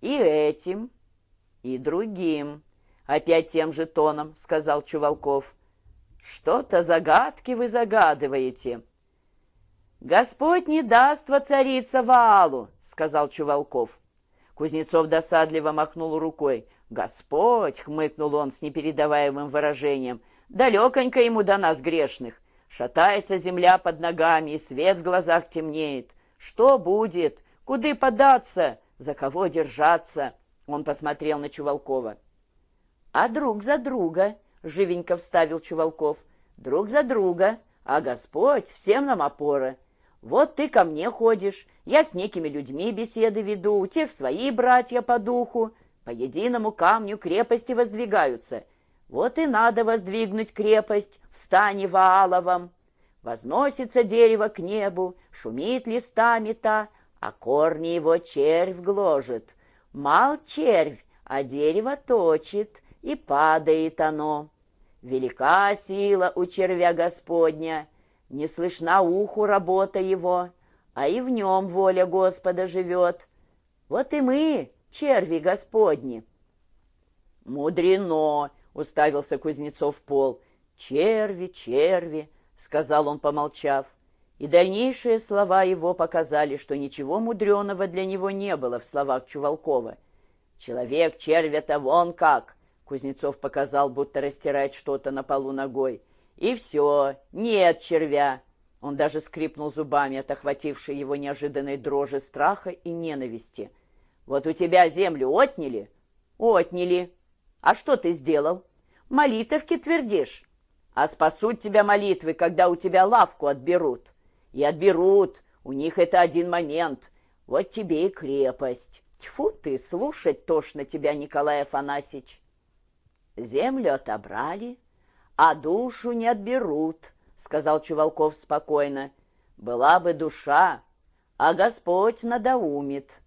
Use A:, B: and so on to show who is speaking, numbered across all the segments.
A: И этим, и другим. Опять тем же тоном сказал Чувалков. Что-то загадки вы загадываете. Господь не даст воцариться Ваалу, сказал Чувалков. Кузнецов досадливо махнул рукой. «Господь!» — хмыкнул он с непередаваемым выражением. «Далеконько ему до нас, грешных. Шатается земля под ногами, и свет в глазах темнеет. Что будет? Куды податься? За кого держаться?» Он посмотрел на Чувалкова. «А друг за друга!» — живенько вставил Чувалков. «Друг за друга, а Господь всем нам опора. Вот ты ко мне ходишь, я с некими людьми беседы веду, у тех свои братья по духу, по единому камню крепости воздвигаются. Вот и надо воздвигнуть крепость в стане Вааловом. Возносится дерево к небу, шумит листами та, а корни его червь гложет. Мал червь, а дерево точит, и падает оно. Велика сила у червя Господня, не слышна уху работа его, а и в нем воля Господа живет. Вот и мы, черви Господни. Мудрено, уставился Кузнецов в пол. Черви, черви, сказал он, помолчав. И дальнейшие слова его показали, что ничего мудреного для него не было в словах Чувалкова. «Человек червя-то вон как!» Кузнецов показал, будто растирает что-то на полу ногой. «И все, нет червя!» Он даже скрипнул зубами от охватившей его неожиданной дрожи страха и ненависти. «Вот у тебя землю отняли?» «Отняли. А что ты сделал? Молитовки твердишь. А спасут тебя молитвы, когда у тебя лавку отберут. И отберут, у них это один момент. Вот тебе и крепость. Тьфу ты, слушать тошно тебя, Николай Афанасьевич. Землю отобрали, а душу не отберут, сказал Чувалков спокойно. Была бы душа, а Господь надоумит.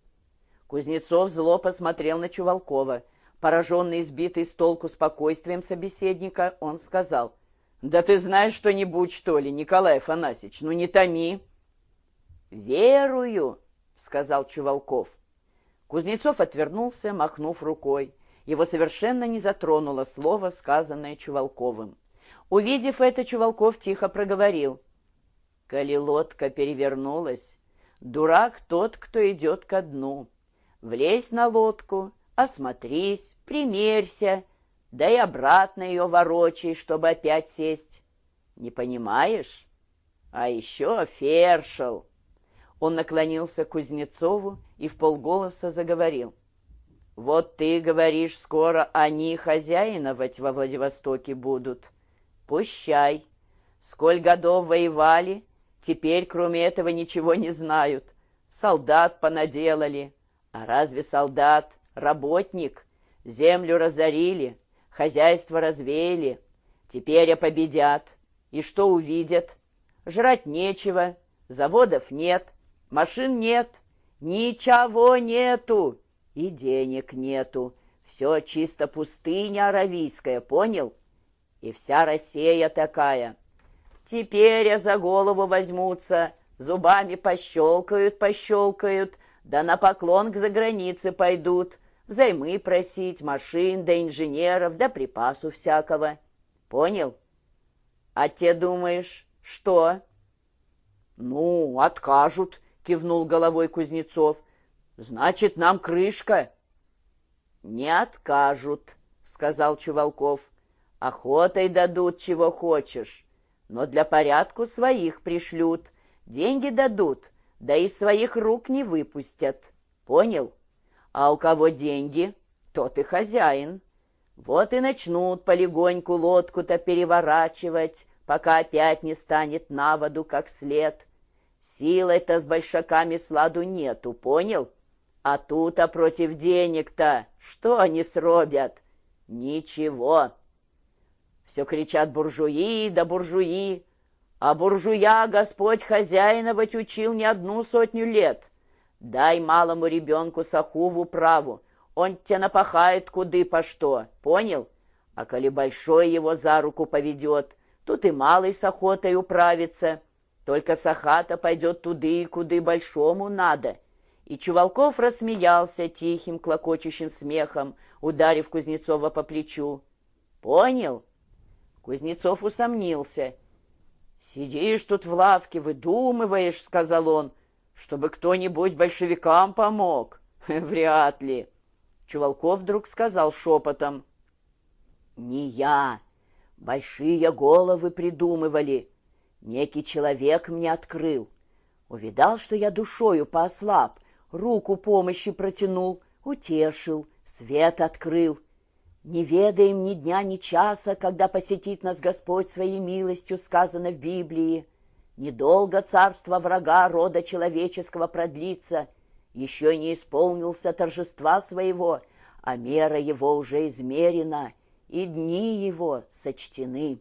A: Кузнецов зло посмотрел на Чувалкова. Пораженный, избитый с толку спокойствием собеседника, он сказал, «Да ты знаешь что-нибудь, что ли, Николай Афанасьевич? Ну не томи!» «Верую!» — сказал Чувалков. Кузнецов отвернулся, махнув рукой. Его совершенно не затронуло слово, сказанное Чувалковым. Увидев это, Чувалков тихо проговорил. «Коли лодка перевернулась, дурак тот, кто идет ко дну. Влезь на лодку, осмотрись, примерься, да и обратно ее ворочай, чтобы опять сесть. Не понимаешь? А еще фершел!» Он наклонился к Кузнецову и в полголоса заговорил. «Вот ты говоришь, скоро они хозяиновать во Владивостоке будут». Пущай. Сколь годов воевали, теперь кроме этого ничего не знают. Солдат понаделали. А разве солдат работник? Землю разорили, хозяйство развеяли. Теперь победят. И что увидят? Жрать нечего, заводов нет, машин нет, ничего нету и денег нету. Все чисто пустыня аравийская, понял? И вся Россия такая. Теперь я за голову возьмутся, зубами пощелкают, пощелкают, да на поклон к загранице пойдут, взаймы просить, машин, да инженеров, да припасу всякого. Понял? А те думаешь, что? Ну, откажут, кивнул головой Кузнецов. Значит, нам крышка. Не откажут, сказал Чувалков. Охотой дадут, чего хочешь, но для порядку своих пришлют, деньги дадут, да из своих рук не выпустят. Понял? А у кого деньги, тот и хозяин. Вот и начнут полегоньку лодку-то переворачивать, пока опять не станет на воду как след. Силой-то с большаками сладу нету, понял? А тут-то против денег-то что они сробят? Ничего. Все кричат буржуи да буржуи, а буржуя Господь хозяиновать учил не одну сотню лет. Дай малому ребенку саху в управу, он тебя напахает куды по что, понял? А коли большой его за руку поведет, тут и малый с охотой управится. Только сахата пойдет туды, куды большому надо. И Чувалков рассмеялся тихим, клокочущим смехом, ударив Кузнецова по плечу. «Понял?» Кузнецов усомнился. «Сидишь тут в лавке, выдумываешь, — сказал он, — чтобы кто-нибудь большевикам помог. Вряд ли». Чувалков вдруг сказал шепотом. «Не я. Большие головы придумывали. Некий человек мне открыл. Увидал, что я душою поослаб, руку помощи протянул, утешил, свет открыл. Не ведаем ни дня, ни часа, когда посетит нас Господь своей милостью, сказано в Библии. Недолго царство врага рода человеческого продлится, еще не исполнился торжества своего, а мера его уже измерена, и дни его сочтены.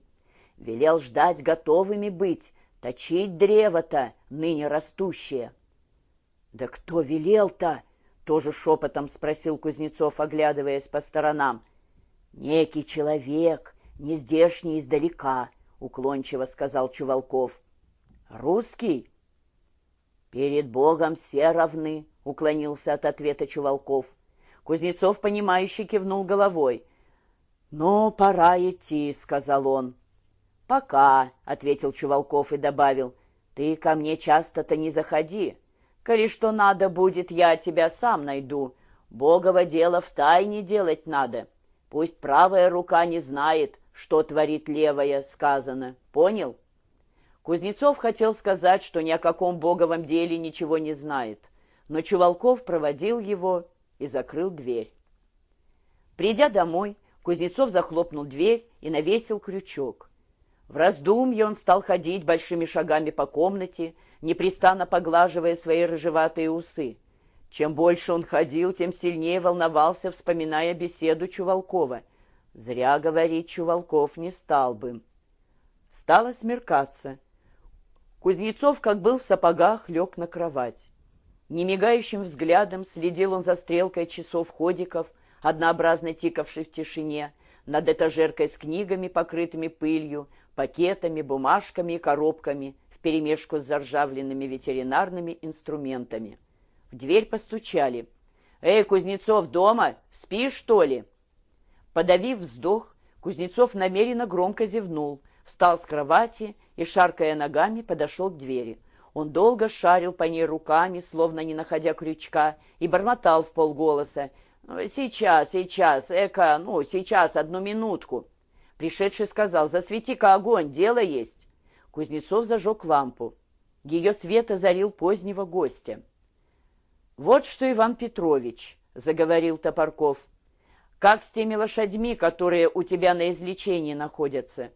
A: Велел ждать готовыми быть, точить древо-то, ныне растущее. — Да кто велел-то? — тоже шепотом спросил Кузнецов, оглядываясь по сторонам. «Некий человек, не здешний издалека», — уклончиво сказал Чувалков. «Русский?» «Перед Богом все равны», — уклонился от ответа Чувалков. Кузнецов, понимающе кивнул головой. «Ну, пора идти», — сказал он. «Пока», — ответил Чувалков и добавил. «Ты ко мне часто-то не заходи. Коли что надо будет, я тебя сам найду. Богово дело в тайне делать надо. Пусть правая рука не знает, что творит левая, сказано. Понял? Кузнецов хотел сказать, что ни о каком боговом деле ничего не знает, но Чувалков проводил его и закрыл дверь. Придя домой, Кузнецов захлопнул дверь и навесил крючок. В раздумье он стал ходить большими шагами по комнате, непрестанно поглаживая свои рыжеватые усы. Чем больше он ходил, тем сильнее волновался, вспоминая беседу Чувалкова. Зря говорить Чувалков не стал бы. Стало смеркаться. Кузнецов, как был в сапогах, лег на кровать. Немигающим взглядом следил он за стрелкой часов ходиков, однообразно тикавшей в тишине, над этажеркой с книгами, покрытыми пылью, пакетами, бумажками и коробками, вперемешку с заржавленными ветеринарными инструментами. В дверь постучали. «Эй, Кузнецов, дома? Спишь, что ли?» Подавив вздох, Кузнецов намеренно громко зевнул, встал с кровати и, шаркая ногами, подошел к двери. Он долго шарил по ней руками, словно не находя крючка, и бормотал в полголоса. «Сейчас, сейчас, эка, ну, сейчас, одну минутку». Пришедший сказал, «Засвети-ка огонь, дело есть». Кузнецов зажег лампу. Ее свет озарил позднего гостя. «Вот что, Иван Петрович», — заговорил Топорков, — «как с теми лошадьми, которые у тебя на излечении находятся?»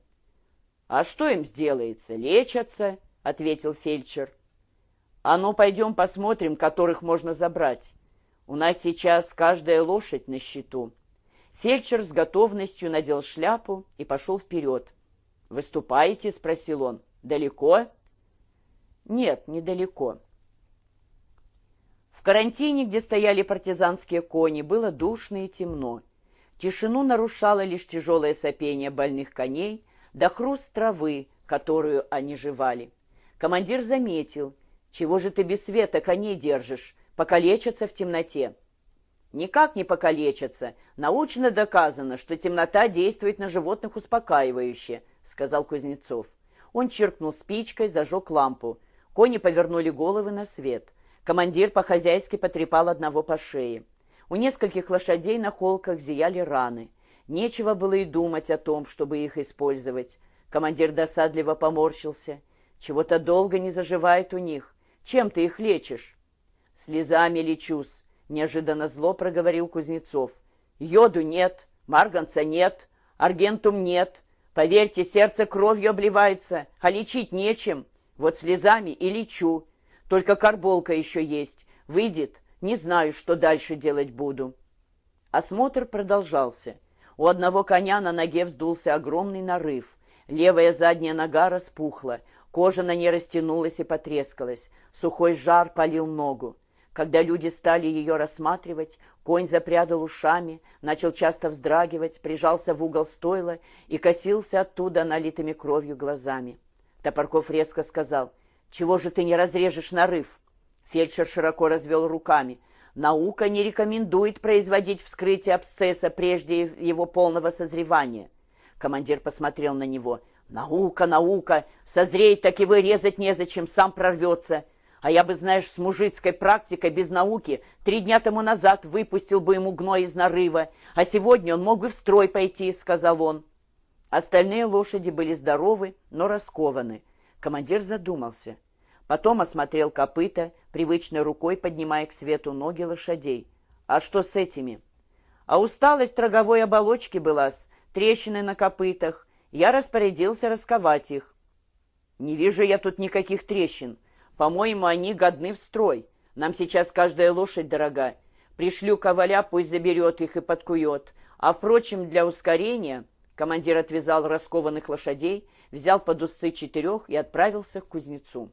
A: «А что им сделается? Лечатся», — ответил фельдшер. «А ну, пойдем посмотрим, которых можно забрать. У нас сейчас каждая лошадь на счету». Фельдшер с готовностью надел шляпу и пошел вперед. «Выступаете?» — спросил он. «Далеко?» «Нет, недалеко карантине, где стояли партизанские кони, было душно и темно. Тишину нарушало лишь тяжелое сопение больных коней да хруст травы, которую они жевали. Командир заметил, чего же ты без света коней держишь, покалечатся в темноте. Никак не покалечатся. Научно доказано, что темнота действует на животных успокаивающе, сказал Кузнецов. Он чиркнул спичкой, зажег лампу. Кони повернули головы на свет. Командир по-хозяйски потрепал одного по шее. У нескольких лошадей на холках зияли раны. Нечего было и думать о том, чтобы их использовать. Командир досадливо поморщился. Чего-то долго не заживает у них. Чем ты их лечишь? Слезами лечусь, неожиданно зло проговорил Кузнецов. Йоду нет, марганца нет, аргентум нет. Поверьте, сердце кровью обливается, а лечить нечем. Вот слезами и лечу. Только карболка еще есть. Выйдет, не знаю, что дальше делать буду». Осмотр продолжался. У одного коня на ноге вздулся огромный нарыв. Левая задняя нога распухла, кожа на ней растянулась и потрескалась. Сухой жар полил ногу. Когда люди стали ее рассматривать, конь запрядал ушами, начал часто вздрагивать, прижался в угол стойла и косился оттуда налитыми кровью глазами. Топорков резко сказал — чего же ты не разрежешь нарыв? Фельдшер широко развел руками. Наука не рекомендует производить вскрытие абсцесса прежде его полного созревания. Командир посмотрел на него. «Наука, наука! Созреет, так и вырезать незачем, сам прорвется. А я бы, знаешь, с мужицкой практикой без науки три дня тому назад выпустил бы ему гной из нарыва, а сегодня он мог бы в строй пойти», — сказал он. Остальные лошади были здоровы, но раскованы. Командир задумался. Потом осмотрел копыта, привычной рукой поднимая к свету ноги лошадей. «А что с этими?» «А усталость роговой оболочки была, с трещины на копытах. Я распорядился расковать их». «Не вижу я тут никаких трещин. По-моему, они годны в строй. Нам сейчас каждая лошадь дорога. Пришлю коваля, пусть заберет их и подкует. А, впрочем, для ускорения...» Командир отвязал раскованных лошадей, взял под усы четырех и отправился к кузнецу.